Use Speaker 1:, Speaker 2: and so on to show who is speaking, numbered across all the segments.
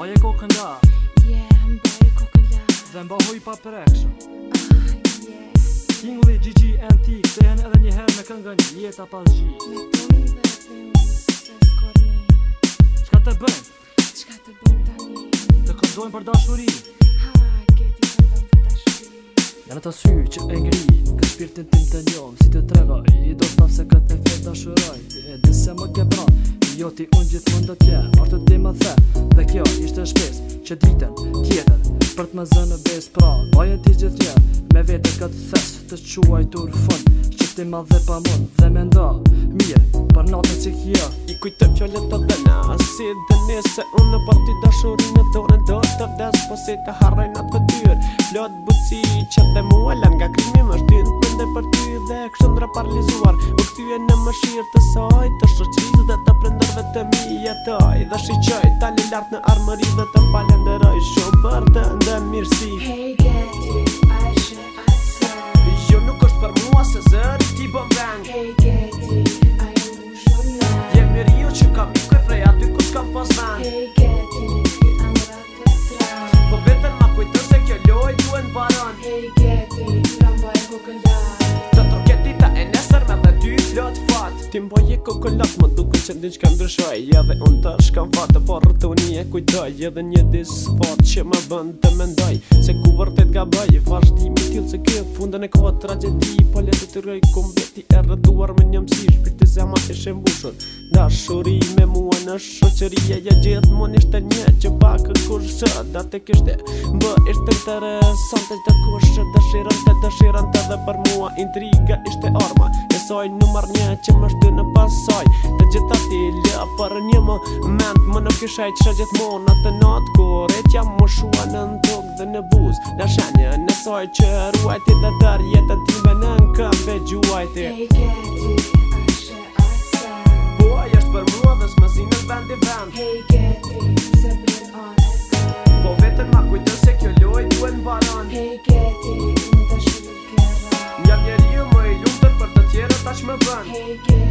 Speaker 1: Mbaje kokën da Yeah, mbaje kokën da Dhe mba hoj pa prekshë Ah, yeah Kingli, Gigi, Antique Të jenë edhe njëherë me këngën Jeta pas gji Me tonë dhe dhe unë Se kornej Qka të bëjnë? Qka të bëjnë të një Të këndojnë për dashuri Ha, këti këndojnë për dashuri Janë të sy që e ngri Kësë pirtin tim të njom Si të treva I do staf se këtë e fjerë dashuraj Dhe dhe se më ke pra Jo ti unë gjithë mund të tje Artë ti më the Dhe kjo i që ditën tjetër Për të më zënë bes pra Baje ti gjithë një Me vetër këtë thes Të quaj të urfën Që ti ma dhe pa mund Dhe me nda Mirë Për natën që kjo I kujtë fjallet të dëna Si dhe nese unë Për po ti dashurin e dore Do të vdes Po si të harroj në të këtyr Lotë buci Që dhe mua Lën nga krimi më shtyn Mende për ty Dhe kështë ndra paralizuar kthye në mëshirë
Speaker 2: të saj Të shëqizë dhe të prendërve të mi jetoj Dhe shiqoj tali lartë në armëri dhe të falenderoj Shumë për të ndë Hey, get I should Ti mbaje kokolat më duke që një që ka ndryshoj Ja dhe unë të shka vatë Por të unë e kujtoj Edhe një disë që më bënd të mendoj Se ku vërtet ga bëj Vashtimi tjilë se kjo fundën e kohë tragedi Pallet po të të rëj kompleti e rëduar me një mësir te zema e shembushur Da shuri me mua në shoqëria Ja gjithë mon ishte një që pak kushë Da të kishte bë ishte interesante Da kushë dëshiran të dëshiran të dhe për mua Intriga ishte arma Njësoj numar një që më shtu në pasoj Të gjitha ti lë për një moment Më nuk ishe që gjithë mon atë not Kur tja më shua në ndur dhe në buz Në shanje në soj që ruajti dhe dër jetë të tive në në këmbe gjuajti Hey, Katie, është e asa Po, jeshtë për mua dhe shmësi në vend i vend Hey, Katie, se bërë asa Po, vetën ma kujtë se kjo loj duen baron Hey, Katie, unë të shumë kërë Jam njeri ju më i lumëtër për të tjere tash më bënd Hey, Katie,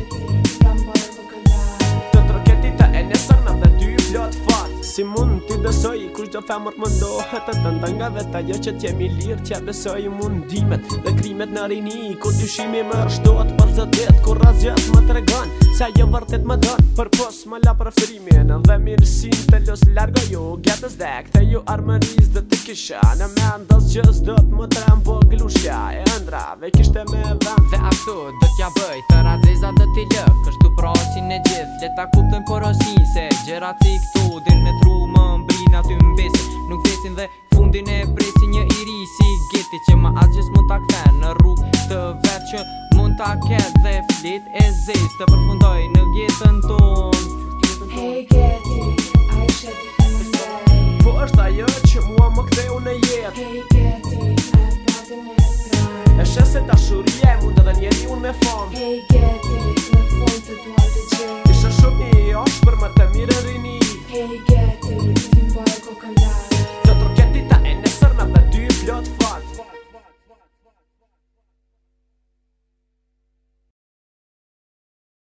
Speaker 2: si mund t'i besoj Kur qdo femër të mëndohet E të ndanga dhe ta jo që t'jemi lirë T'ja besoj
Speaker 3: mundimet dhe krimet në rini Kur dyshimi më rështot për zëtet Kur razjet më të
Speaker 2: regon Se ajo vërtet më dërë Për pos më la përëftërimin Dhe mirësin të losë largo ju Gjetës dhe këte ju armëris dhe të kisha Në me ndës që zdot më të Po glushja e ndra dhe kishte me dham Dhe asu dhe t'ja bëj Të radeza dhe t'i lëk Kështu prasin e gjith Leta kuptën porosin Se këtu hudin me tru më mbrin aty mbesin Nuk vesin dhe fundin e presin një iri si geti Që ma asgjës mund ta kthe në rrug të vet që mund ta ket dhe flit e zes Të përfundoj në gjetën ton Hey geti, a i shëti Po është ajo që mua më ktheu në jetë Hey geti, a pati një prajnë E shëse ta shurje mund të dhe njeri unë me fond Hey geti, në fund të duar të gjithë